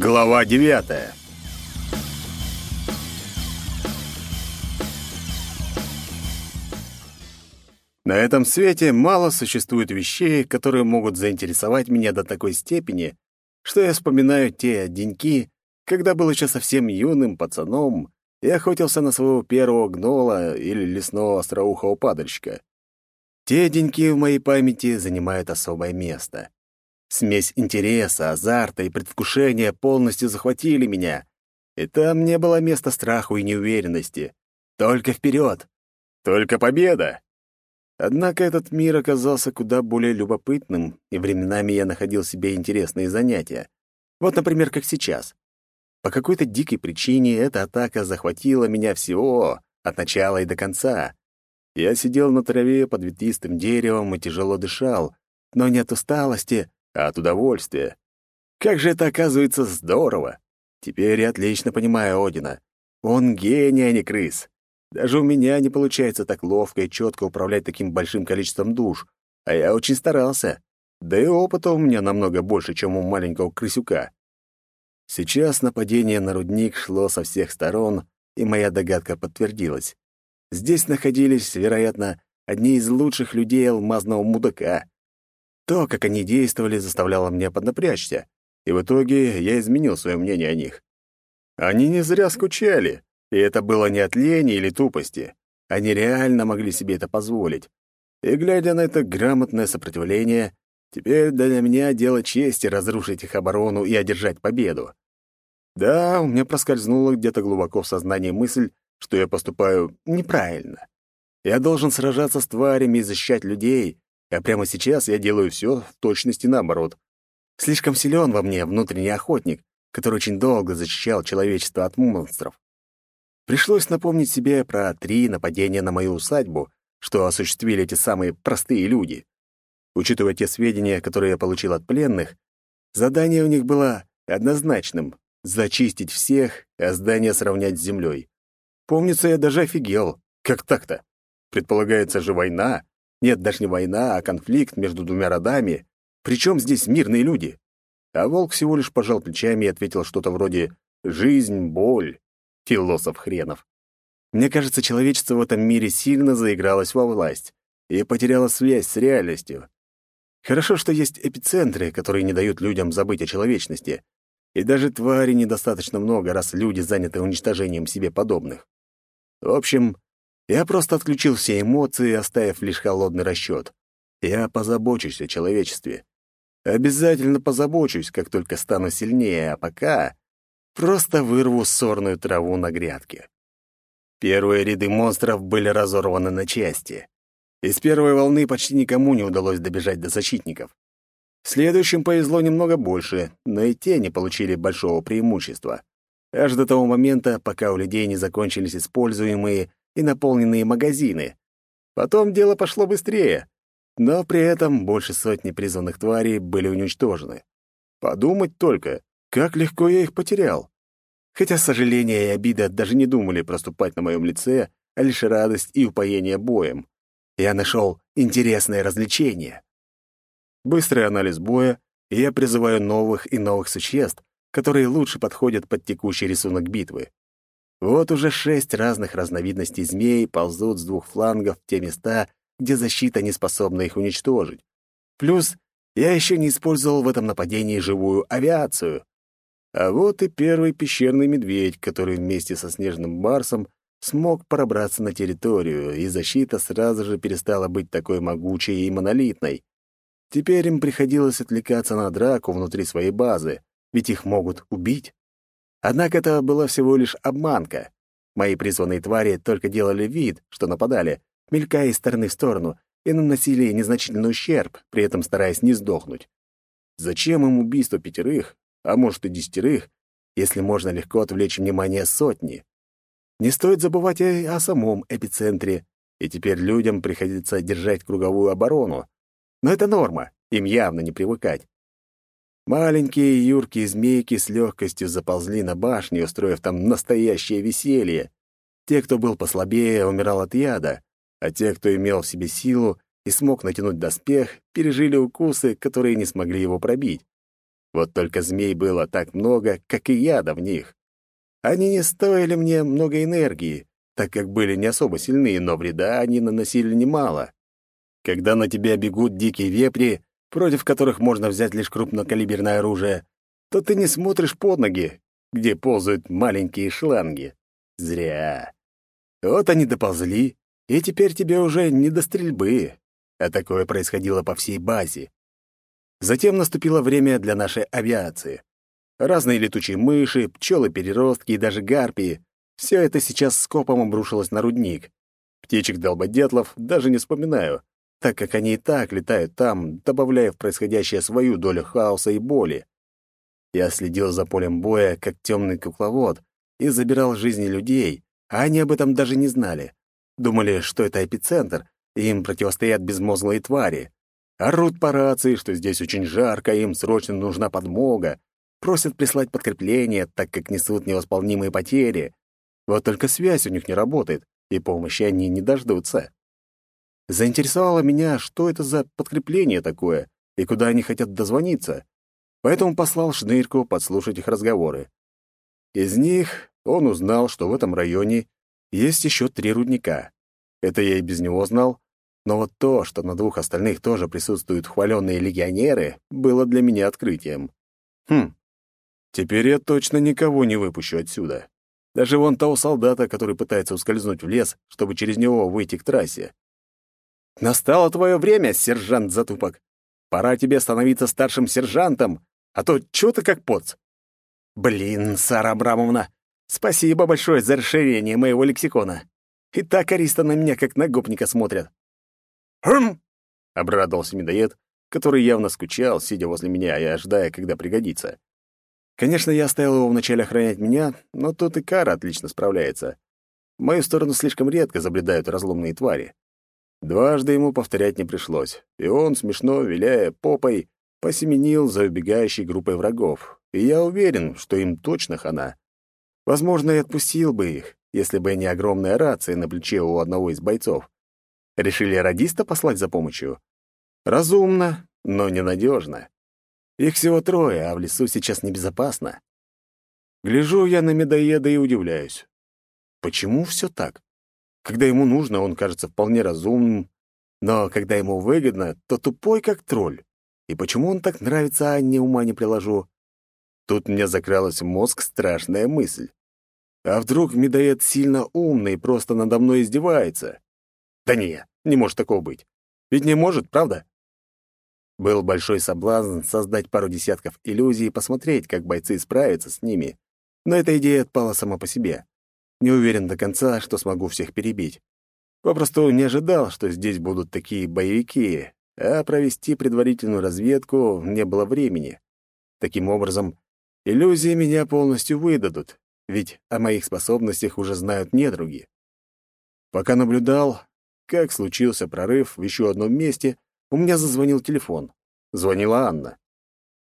Глава девятая. На этом свете мало существует вещей, которые могут заинтересовать меня до такой степени, что я вспоминаю те деньки, когда был еще совсем юным пацаном и охотился на своего первого гнола или лесного остроухого падальщика. Те деньки в моей памяти занимают особое место. Смесь интереса, азарта и предвкушения полностью захватили меня, и там не было места страху и неуверенности. Только вперед! Только победа! Однако этот мир оказался куда более любопытным, и временами я находил себе интересные занятия. Вот, например, как сейчас. По какой-то дикой причине эта атака захватила меня всего, от начала и до конца. Я сидел на траве под ветвистым деревом и тяжело дышал, но не от усталости, а от удовольствия. Как же это оказывается здорово! Теперь я отлично понимаю Одина. Он гений, а не крыс. Даже у меня не получается так ловко и четко управлять таким большим количеством душ, а я очень старался. Да и опыта у меня намного больше, чем у маленького крысюка. Сейчас нападение на рудник шло со всех сторон, и моя догадка подтвердилась. Здесь находились, вероятно, одни из лучших людей алмазного мудака. То, как они действовали, заставляло меня поднапрячься, и в итоге я изменил свое мнение о них. Они не зря скучали, и это было не от лени или тупости. Они реально могли себе это позволить. И, глядя на это грамотное сопротивление, теперь для меня дело чести разрушить их оборону и одержать победу. Да, у меня проскользнула где-то глубоко в сознании мысль, что я поступаю неправильно. Я должен сражаться с тварями и защищать людей, а прямо сейчас я делаю все в точности наоборот. Слишком силен во мне внутренний охотник, который очень долго защищал человечество от монстров. Пришлось напомнить себе про три нападения на мою усадьбу, что осуществили эти самые простые люди. Учитывая те сведения, которые я получил от пленных, задание у них было однозначным — зачистить всех, а здание сравнять с землей. Помнится, я даже офигел. Как так-то? Предполагается же война, нет, даже не война, а конфликт между двумя родами. Причем здесь мирные люди? А волк всего лишь пожал плечами и ответил что-то вроде «жизнь, боль». Философ хренов. Мне кажется, человечество в этом мире сильно заигралось во власть и потеряло связь с реальностью. Хорошо, что есть эпицентры, которые не дают людям забыть о человечности. И даже твари недостаточно много, раз люди заняты уничтожением себе подобных. В общем, я просто отключил все эмоции, оставив лишь холодный расчет. Я позабочусь о человечестве. Обязательно позабочусь, как только стану сильнее, а пока просто вырву сорную траву на грядке. Первые ряды монстров были разорваны на части. Из первой волны почти никому не удалось добежать до защитников. Следующим повезло немного больше, но и те не получили большого преимущества. Аж до того момента, пока у людей не закончились используемые и наполненные магазины. Потом дело пошло быстрее, но при этом больше сотни призванных тварей были уничтожены. Подумать только, как легко я их потерял. Хотя сожаление и обида даже не думали проступать на моем лице, а лишь радость и упоение боем. Я нашел интересное развлечение. Быстрый анализ боя, и я призываю новых и новых существ, которые лучше подходят под текущий рисунок битвы. Вот уже шесть разных разновидностей змей ползут с двух флангов в те места, где защита не способна их уничтожить. Плюс я еще не использовал в этом нападении живую авиацию. А вот и первый пещерный медведь, который вместе со снежным барсом смог пробраться на территорию, и защита сразу же перестала быть такой могучей и монолитной. Теперь им приходилось отвлекаться на драку внутри своей базы, ведь их могут убить. Однако это была всего лишь обманка. Мои призванные твари только делали вид, что нападали, мелькая из стороны в сторону, и наносили незначительный ущерб, при этом стараясь не сдохнуть. Зачем им убийство пятерых, а может и десятерых, если можно легко отвлечь внимание сотни? Не стоит забывать и о самом эпицентре, и теперь людям приходится держать круговую оборону. Но это норма, им явно не привыкать. Маленькие юркие змейки с легкостью заползли на башню, устроив там настоящее веселье. Те, кто был послабее, умирал от яда, а те, кто имел в себе силу и смог натянуть доспех, пережили укусы, которые не смогли его пробить. Вот только змей было так много, как и яда в них. Они не стоили мне много энергии, так как были не особо сильны, но вреда они наносили немало. Когда на тебя бегут дикие вепри, против которых можно взять лишь крупнокалиберное оружие, то ты не смотришь под ноги, где ползают маленькие шланги. Зря. Вот они доползли, и теперь тебе уже не до стрельбы. А такое происходило по всей базе. Затем наступило время для нашей авиации. Разные летучие мыши, пчелы-переростки и даже гарпии — все это сейчас скопом обрушилось на рудник. Птичек-долбодятлов даже не вспоминаю, так как они и так летают там, добавляя в происходящее свою долю хаоса и боли. Я следил за полем боя, как темный кукловод, и забирал жизни людей, а они об этом даже не знали. Думали, что это эпицентр, и им противостоят безмозглые твари. Орут по рации, что здесь очень жарко, им срочно нужна подмога. Просят прислать подкрепление, так как несут невосполнимые потери. Вот только связь у них не работает, и помощи они не дождутся. Заинтересовало меня, что это за подкрепление такое и куда они хотят дозвониться. Поэтому послал Шнырьку подслушать их разговоры. Из них он узнал, что в этом районе есть еще три рудника. Это я и без него знал, но вот то, что на двух остальных тоже присутствуют хваленные легионеры, было для меня открытием. Хм, теперь я точно никого не выпущу отсюда. Даже вон того солдата, который пытается ускользнуть в лес, чтобы через него выйти к трассе. Настало твое время, сержант Затупок. Пора тебе становиться старшим сержантом, а то чё ты как поц? Блин, Сара Абрамовна, спасибо большое за расширение моего лексикона. И так ариста на меня как на гопника смотрят. «Хм!» — обрадовался медоед, который явно скучал, сидя возле меня и ожидая, когда пригодится. Конечно, я оставил его вначале охранять меня, но тут и Кара отлично справляется. В мою сторону слишком редко забредают разломные твари. Дважды ему повторять не пришлось, и он, смешно виляя попой, посеменил за убегающей группой врагов, и я уверен, что им точно хана. Возможно, и отпустил бы их, если бы не огромная рация на плече у одного из бойцов. Решили радиста послать за помощью? Разумно, но ненадежно. Их всего трое, а в лесу сейчас небезопасно. Гляжу я на медоеда и удивляюсь. Почему все так? Когда ему нужно, он кажется вполне разумным, но когда ему выгодно, то тупой, как тролль. И почему он так нравится, а не ума не приложу? Тут мне закралась в мозг страшная мысль. А вдруг медоед сильно умный и просто надо мной издевается? Да не, не может такого быть. Ведь не может, правда? Был большой соблазн создать пару десятков иллюзий и посмотреть, как бойцы справятся с ними. Но эта идея отпала сама по себе. Не уверен до конца, что смогу всех перебить. Попросту не ожидал, что здесь будут такие боевики, а провести предварительную разведку не было времени. Таким образом, иллюзии меня полностью выдадут, ведь о моих способностях уже знают недруги. Пока наблюдал, как случился прорыв в еще одном месте, у меня зазвонил телефон. Звонила Анна.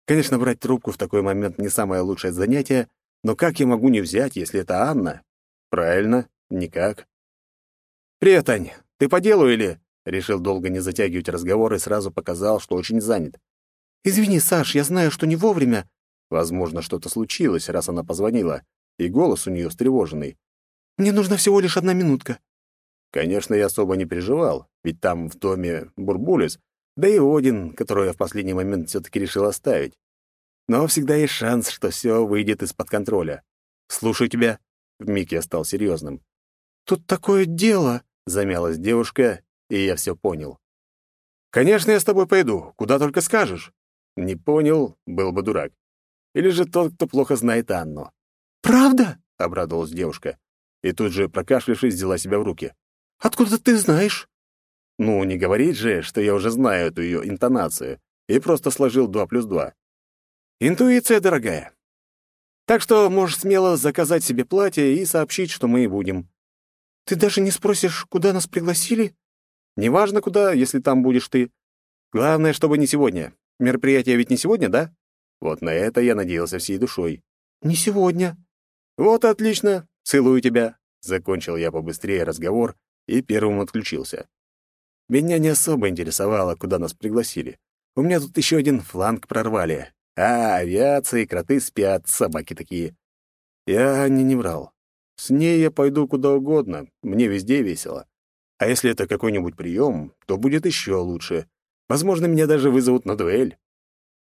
Конечно, брать трубку в такой момент не самое лучшее занятие, но как я могу не взять, если это Анна? Правильно, никак. «Привет, Ань. Ты по делу или...» Решил долго не затягивать разговор и сразу показал, что очень занят. «Извини, Саш, я знаю, что не вовремя...» Возможно, что-то случилось, раз она позвонила, и голос у нее встревоженный. «Мне нужна всего лишь одна минутка». Конечно, я особо не переживал, ведь там в доме Бурбулис, да и Один, которого я в последний момент все-таки решил оставить. Но всегда есть шанс, что все выйдет из-под контроля. «Слушаю тебя», Вмиг я стал серьезным. «Тут такое дело!» — замялась девушка, и я все понял. «Конечно, я с тобой пойду, куда только скажешь». Не понял, был бы дурак. Или же тот, кто плохо знает Анну. «Правда?» — обрадовалась девушка. И тут же, прокашлявшись, взяла себя в руки. «Откуда ты знаешь?» Ну, не говорить же, что я уже знаю эту ее интонацию, и просто сложил два плюс два. Интуиция, дорогая. Так что можешь смело заказать себе платье и сообщить, что мы и будем. Ты даже не спросишь, куда нас пригласили? Неважно куда, если там будешь ты. Главное, чтобы не сегодня. Мероприятие ведь не сегодня, да? Вот на это я надеялся всей душой. Не сегодня. Вот отлично. Целую тебя. Закончил я побыстрее разговор и первым отключился. Меня не особо интересовало, куда нас пригласили. У меня тут еще один фланг прорвали, А авиация и кроты спят, собаки такие. Я не не врал. С ней я пойду куда угодно, мне везде весело. А если это какой-нибудь прием, то будет еще лучше. Возможно, меня даже вызовут на дуэль.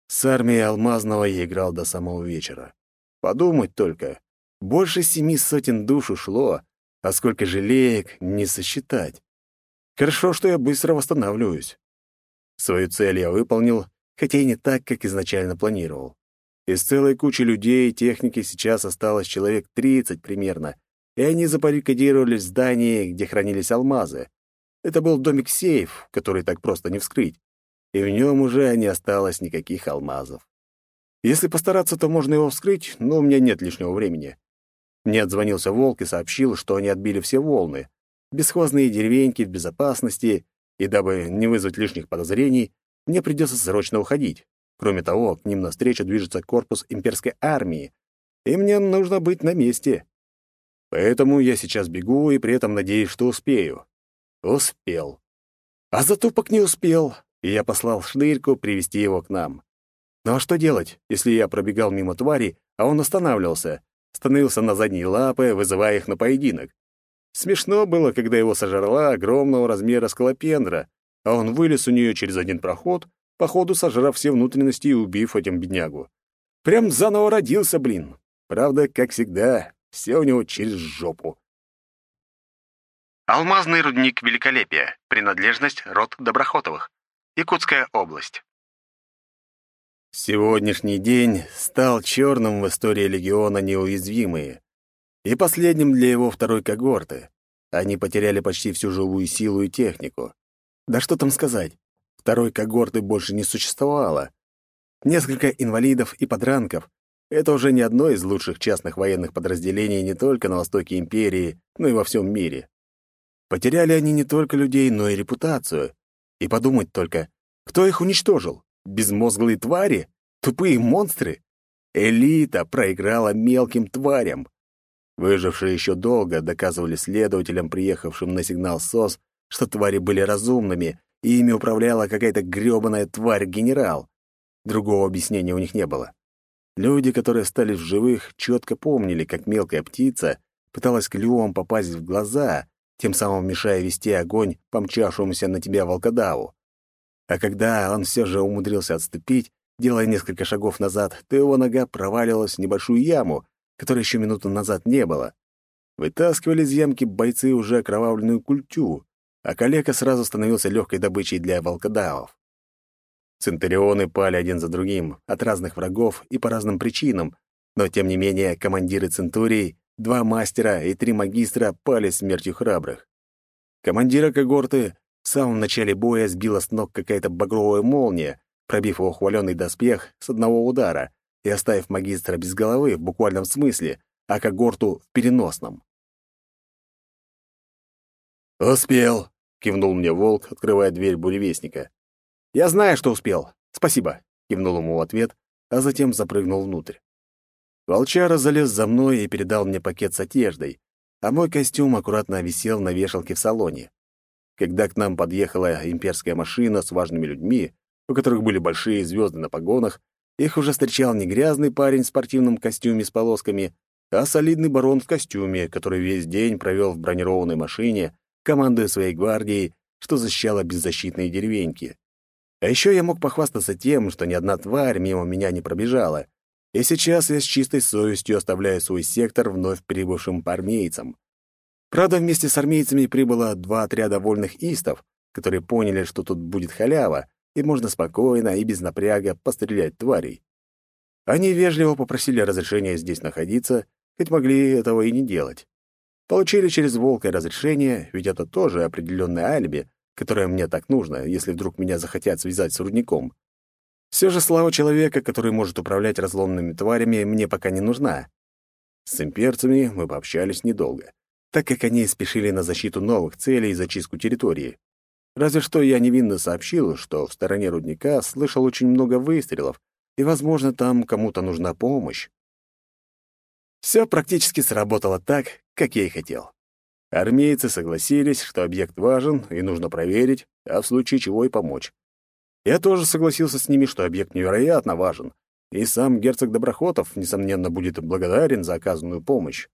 С армией Алмазного я играл до самого вечера. Подумать только. Больше семи сотен душ ушло, а сколько жалеек не сосчитать. Хорошо, что я быстро восстанавливаюсь. Свою цель я выполнил, хотя и не так, как изначально планировал. Из целой кучи людей и техники сейчас осталось человек 30 примерно, и они запарикадировались в здании, где хранились алмазы. Это был домик-сейф, который так просто не вскрыть, и в нем уже не осталось никаких алмазов. Если постараться, то можно его вскрыть, но у меня нет лишнего времени. Мне отзвонился волк и сообщил, что они отбили все волны. Бесхозные деревеньки в безопасности, и дабы не вызвать лишних подозрений, мне придется срочно уходить. Кроме того, к ним навстречу движется корпус имперской армии, и мне нужно быть на месте. Поэтому я сейчас бегу и при этом надеюсь, что успею. Успел. А затупок не успел, и я послал Шнырьку привести его к нам. Ну а что делать, если я пробегал мимо твари, а он останавливался, становился на задние лапы, вызывая их на поединок? Смешно было, когда его сожрала огромного размера скалопендра, а он вылез у нее через один проход, походу сожрав все внутренности и убив этим беднягу. Прям заново родился, блин. Правда, как всегда, все у него через жопу. Алмазный рудник Великолепия. Принадлежность род Доброхотовых. Якутская область. Сегодняшний день стал черным в истории легиона неуязвимые и последним для его второй когорты. Они потеряли почти всю живую силу и технику. Да что там сказать, второй когорты больше не существовало. Несколько инвалидов и подранков — это уже не одно из лучших частных военных подразделений не только на востоке империи, но и во всем мире. Потеряли они не только людей, но и репутацию. И подумать только, кто их уничтожил? Безмозглые твари? Тупые монстры? Элита проиграла мелким тварям. Выжившие еще долго доказывали следователям, приехавшим на сигнал СОС, что твари были разумными, и ими управляла какая-то грёбаная тварь-генерал. Другого объяснения у них не было. Люди, которые остались в живых, четко помнили, как мелкая птица пыталась клювом попасть в глаза, тем самым мешая вести огонь помчавшемуся на тебя волкодаву. А когда он все же умудрился отступить, делая несколько шагов назад, то его нога провалилась в небольшую яму, которой еще минуту назад не было. Вытаскивали из ямки бойцы уже окровавленную культю, а калека сразу становился легкой добычей для волкодавов. Центурионы пали один за другим, от разных врагов и по разным причинам, но, тем не менее, командиры центурий, два мастера и три магистра пали смертью храбрых. Командира когорты в самом начале боя сбила с ног какая-то багровая молния, пробив его хваленый доспех с одного удара и оставив магистра без головы в буквальном смысле, а когорту в переносном. «Успел», — кивнул мне волк, открывая дверь буревестника. «Я знаю, что успел. Спасибо», — кивнул ему в ответ, а затем запрыгнул внутрь. Волчара залез за мной и передал мне пакет с одеждой, а мой костюм аккуратно висел на вешалке в салоне. Когда к нам подъехала имперская машина с важными людьми, у которых были большие звезды на погонах, их уже встречал не грязный парень в спортивном костюме с полосками, а солидный барон в костюме, который весь день провел в бронированной машине, командуя своей гвардией, что защищала беззащитные деревеньки. А еще я мог похвастаться тем, что ни одна тварь мимо меня не пробежала, и сейчас я с чистой совестью оставляю свой сектор вновь прибывшим армейцам. Правда, вместе с армейцами прибыло два отряда вольных истов, которые поняли, что тут будет халява, и можно спокойно и без напряга пострелять тварей. Они вежливо попросили разрешения здесь находиться, хоть могли этого и не делать. Получили через волка разрешение, ведь это тоже определенное алиби, которое мне так нужно, если вдруг меня захотят связать с рудником. Все же слава человека, который может управлять разломными тварями, мне пока не нужна. С имперцами мы пообщались недолго, так как они спешили на защиту новых целей и зачистку территории. Разве что я невинно сообщил, что в стороне рудника слышал очень много выстрелов, и, возможно, там кому-то нужна помощь. Все практически сработало так, как я и хотел. Армейцы согласились, что объект важен и нужно проверить, а в случае чего и помочь. Я тоже согласился с ними, что объект невероятно важен, и сам герцог Доброхотов, несомненно, будет благодарен за оказанную помощь.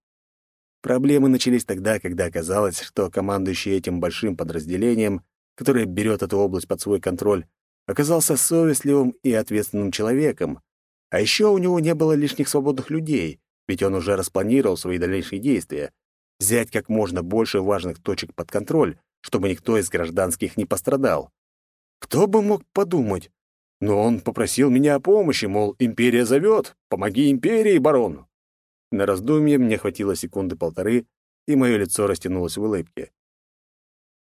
Проблемы начались тогда, когда оказалось, что командующий этим большим подразделением, которое берет эту область под свой контроль, оказался совестливым и ответственным человеком. А еще у него не было лишних свободных людей, ведь он уже распланировал свои дальнейшие действия. Взять как можно больше важных точек под контроль, чтобы никто из гражданских не пострадал. Кто бы мог подумать? Но он попросил меня о помощи, мол, империя зовет, помоги империи, барон. На раздумье мне хватило секунды полторы, и мое лицо растянулось в улыбке.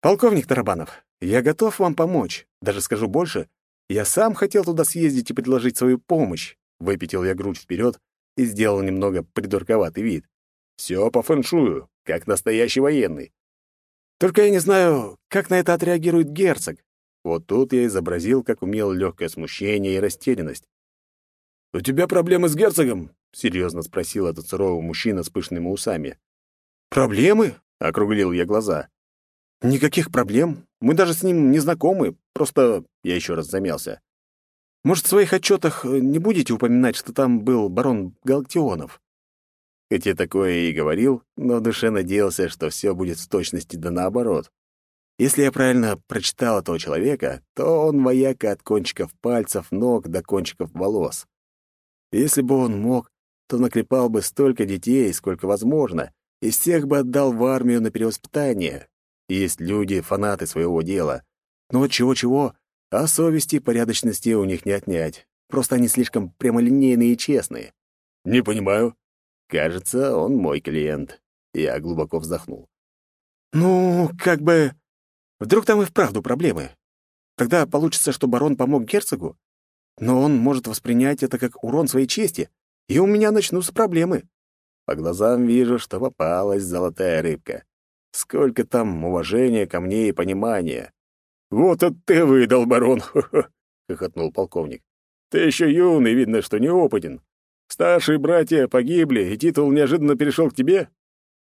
«Полковник Тарабанов, я готов вам помочь. Даже скажу больше, я сам хотел туда съездить и предложить свою помощь». Выпятил я грудь вперед и сделал немного придурковатый вид. Все по фэншую, как настоящий военный. Только я не знаю, как на это отреагирует герцог. Вот тут я изобразил, как умел легкое смущение и растерянность. «У тебя проблемы с герцогом?» — серьезно спросил этот суровый мужчина с пышными усами. «Проблемы?» — округлил я глаза. «Никаких проблем. Мы даже с ним не знакомы. Просто...» — я еще раз замялся. «Может, в своих отчетах не будете упоминать, что там был барон Галактионов?» Хоть такое и говорил, но в душе надеялся, что все будет в точности да наоборот. Если я правильно прочитал этого человека, то он вояка от кончиков пальцев, ног до кончиков волос. Если бы он мог, то наклепал бы столько детей, сколько возможно, и всех бы отдал в армию на перевоспитание. Есть люди, фанаты своего дела. Но чего-чего, а совести и порядочности у них не отнять. Просто они слишком прямолинейные и честные. «Не понимаю». Кажется, он мой клиент. Я глубоко вздохнул. «Ну, как бы...» Вдруг там и вправду проблемы. Тогда получится, что барон помог герцогу, но он может воспринять это как урон своей чести, и у меня начнутся проблемы. По глазам вижу, что попалась золотая рыбка. Сколько там уважения ко мне и понимания. «Вот это ты выдал, барон!» — хохотнул полковник. «Ты еще юный, видно, что неопытен. Старшие братья погибли, и титул неожиданно перешел к тебе?»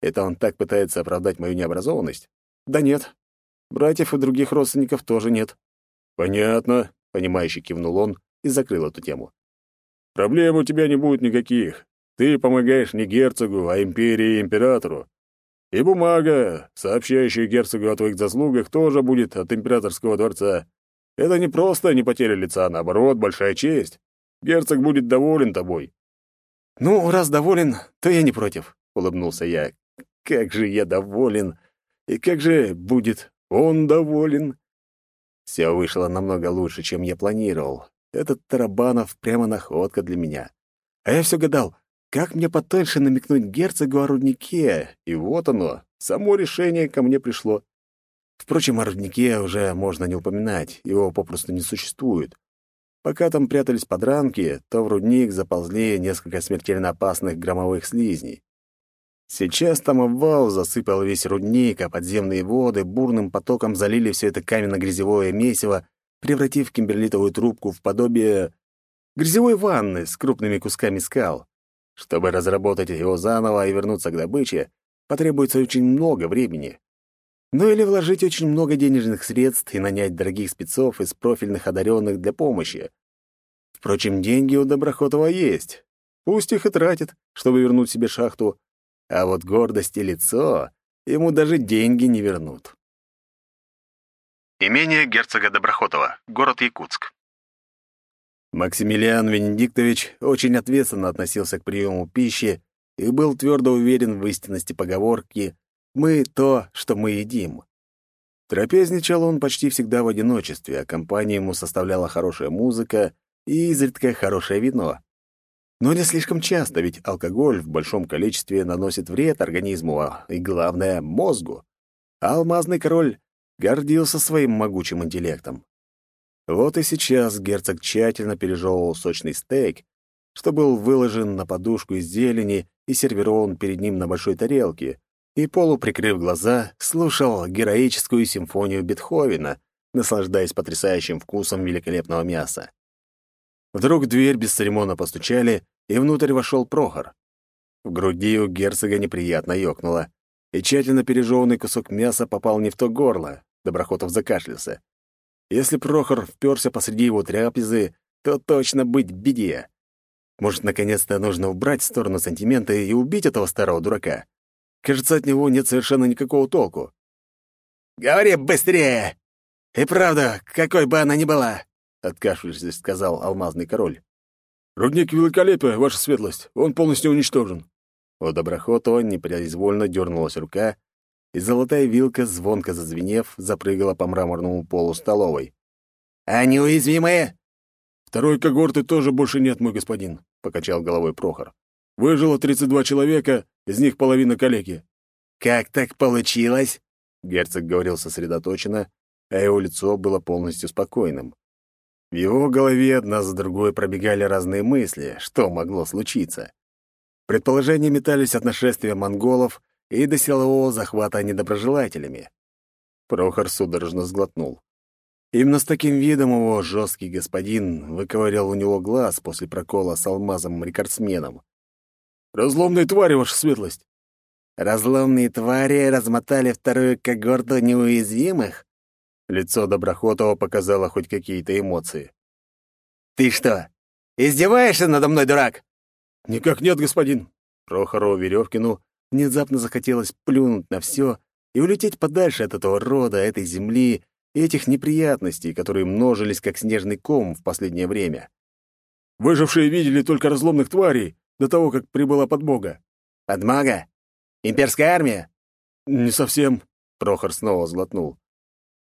Это он так пытается оправдать мою необразованность? Да нет, Братьев и других родственников тоже нет». «Понятно», — понимающе кивнул он и закрыл эту тему. «Проблем у тебя не будет никаких. Ты помогаешь не герцогу, а империи и императору. И бумага, сообщающая герцогу о твоих заслугах, тоже будет от императорского дворца. Это не просто не потеря лица, а наоборот, большая честь. Герцог будет доволен тобой». «Ну, раз доволен, то я не против», — улыбнулся я. «Как же я доволен! И как же будет он доволен. Все вышло намного лучше, чем я планировал. Этот Тарабанов прямо находка для меня. А я все гадал, как мне потоньше намекнуть герцогу о руднике, и вот оно, само решение ко мне пришло. Впрочем, о руднике уже можно не упоминать, его попросту не существует. Пока там прятались подранки, то в рудник заползли несколько смертельно опасных громовых слизней. Сейчас там обвал засыпал весь рудник, а подземные воды бурным потоком залили все это каменно-грязевое месиво, превратив кимберлитовую трубку в подобие грязевой ванны с крупными кусками скал. Чтобы разработать его заново и вернуться к добыче, потребуется очень много времени. Ну или вложить очень много денежных средств и нанять дорогих спецов из профильных одаренных для помощи. Впрочем, деньги у Доброхотова есть. Пусть их и тратит, чтобы вернуть себе шахту, а вот гордость и лицо ему даже деньги не вернут. Имение герцога Доброхотова, город Якутск. Максимилиан Венедиктович очень ответственно относился к приему пищи и был твердо уверен в истинности поговорки «Мы то, что мы едим». Трапезничал он почти всегда в одиночестве, а компанию ему составляла хорошая музыка и изредка хорошее вино. Но не слишком часто, ведь алкоголь в большом количестве наносит вред организму, а и, главное, мозгу. А алмазный король гордился своим могучим интеллектом. Вот и сейчас герцог тщательно пережевывал сочный стейк, что был выложен на подушку из зелени и сервирован перед ним на большой тарелке, и, полуприкрыв глаза, слушал героическую симфонию Бетховена, наслаждаясь потрясающим вкусом великолепного мяса. Вдруг дверь без церемона постучали, и внутрь вошел Прохор. В груди у герцога неприятно ёкнуло, и тщательно пережеванный кусок мяса попал не в то горло. Доброхотов закашлялся. Если Прохор вперся посреди его трапезы, то точно быть беде. Может, наконец-то нужно убрать в сторону сантимента и убить этого старого дурака? Кажется, от него нет совершенно никакого толку. «Говори быстрее! И правда, какой бы она ни была!» — откашлившись, сказал алмазный король. «Рудник великолепия, ваша светлость. Он полностью уничтожен». У Доброхотова непроизвольно дернулась рука, и золотая вилка, звонко зазвенев, запрыгала по мраморному полу столовой. «А неуязвимые?» «Второй когорты тоже больше нет, мой господин», — покачал головой Прохор. «Выжило 32 человека, из них половина калеки». «Как так получилось?» Герцог говорил сосредоточенно, а его лицо было полностью спокойным. В его голове одна за другой пробегали разные мысли, что могло случиться. Предположения метались от нашествия монголов и до силового захвата недоброжелателями. Прохор судорожно сглотнул. Именно с таким видом его жесткий господин выковырял у него глаз после прокола с алмазом-рекордсменом. «Разломные твари, ваша светлость!» «Разломные твари размотали вторую когорту неуязвимых?» Лицо Доброхотова показало хоть какие-то эмоции. «Ты что, издеваешься надо мной, дурак?» «Никак нет, господин». Прохору Веревкину внезапно захотелось плюнуть на все и улететь подальше от этого рода, этой земли и этих неприятностей, которые множились как снежный ком в последнее время. «Выжившие видели только разломных тварей до того, как прибыла подмога». «Подмога? Имперская армия?» «Не совсем», — Прохор снова сглотнул.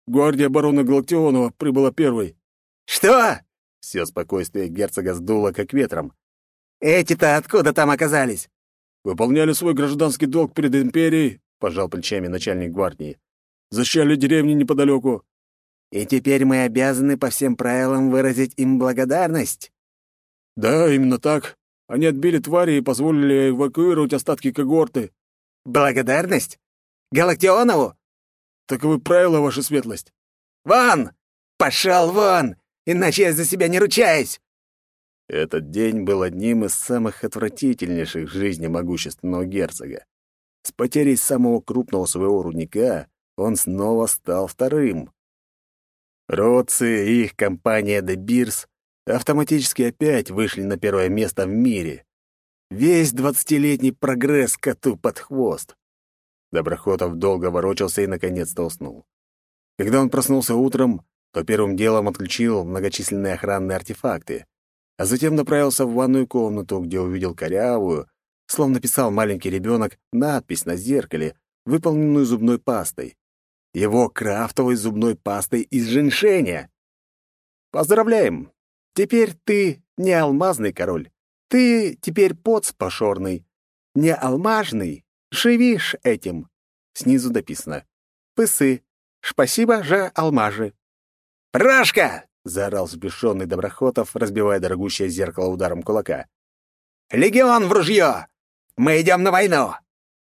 «Гвардия барона Галактионова прибыла первой». «Что?» — все спокойствие герцога сдуло, как ветром. «Эти-то откуда там оказались?» «Выполняли свой гражданский долг перед империей», — пожал плечами начальник гвардии. «Защищали деревни неподалеку. И теперь мы обязаны по всем правилам выразить им благодарность. Да, именно так. Они отбили твари и позволили эвакуировать остатки когорты. Благодарность? Галактионову? Таковы правила, ваша светлость. Вон! Пошел вон! Иначе я за себя не ручаюсь! Этот день был одним из самых отвратительнейших в жизни могущественного герцога. С потерей самого крупного своего рудника он снова стал вторым. Роцы и их компания «Де Бирс» автоматически опять вышли на первое место в мире. Весь двадцатилетний прогресс коту под хвост. Доброхотов долго ворочался и, наконец-то, уснул. Когда он проснулся утром, то первым делом отключил многочисленные охранные артефакты, а затем направился в ванную комнату, где увидел корявую, словно писал маленький ребенок, надпись на зеркале, выполненную зубной пастой его крафтовой зубной пастой из женьшеня. Поздравляем! Теперь ты не алмазный король. Ты теперь поц пошорный. Не алмажный. Живишь этим. Снизу дописано. Пысы. Спасибо же, алмажи. «Рашка!» — заорал взбешенный Доброхотов, разбивая дорогущее зеркало ударом кулака. «Легион в ружье! Мы идем на войну!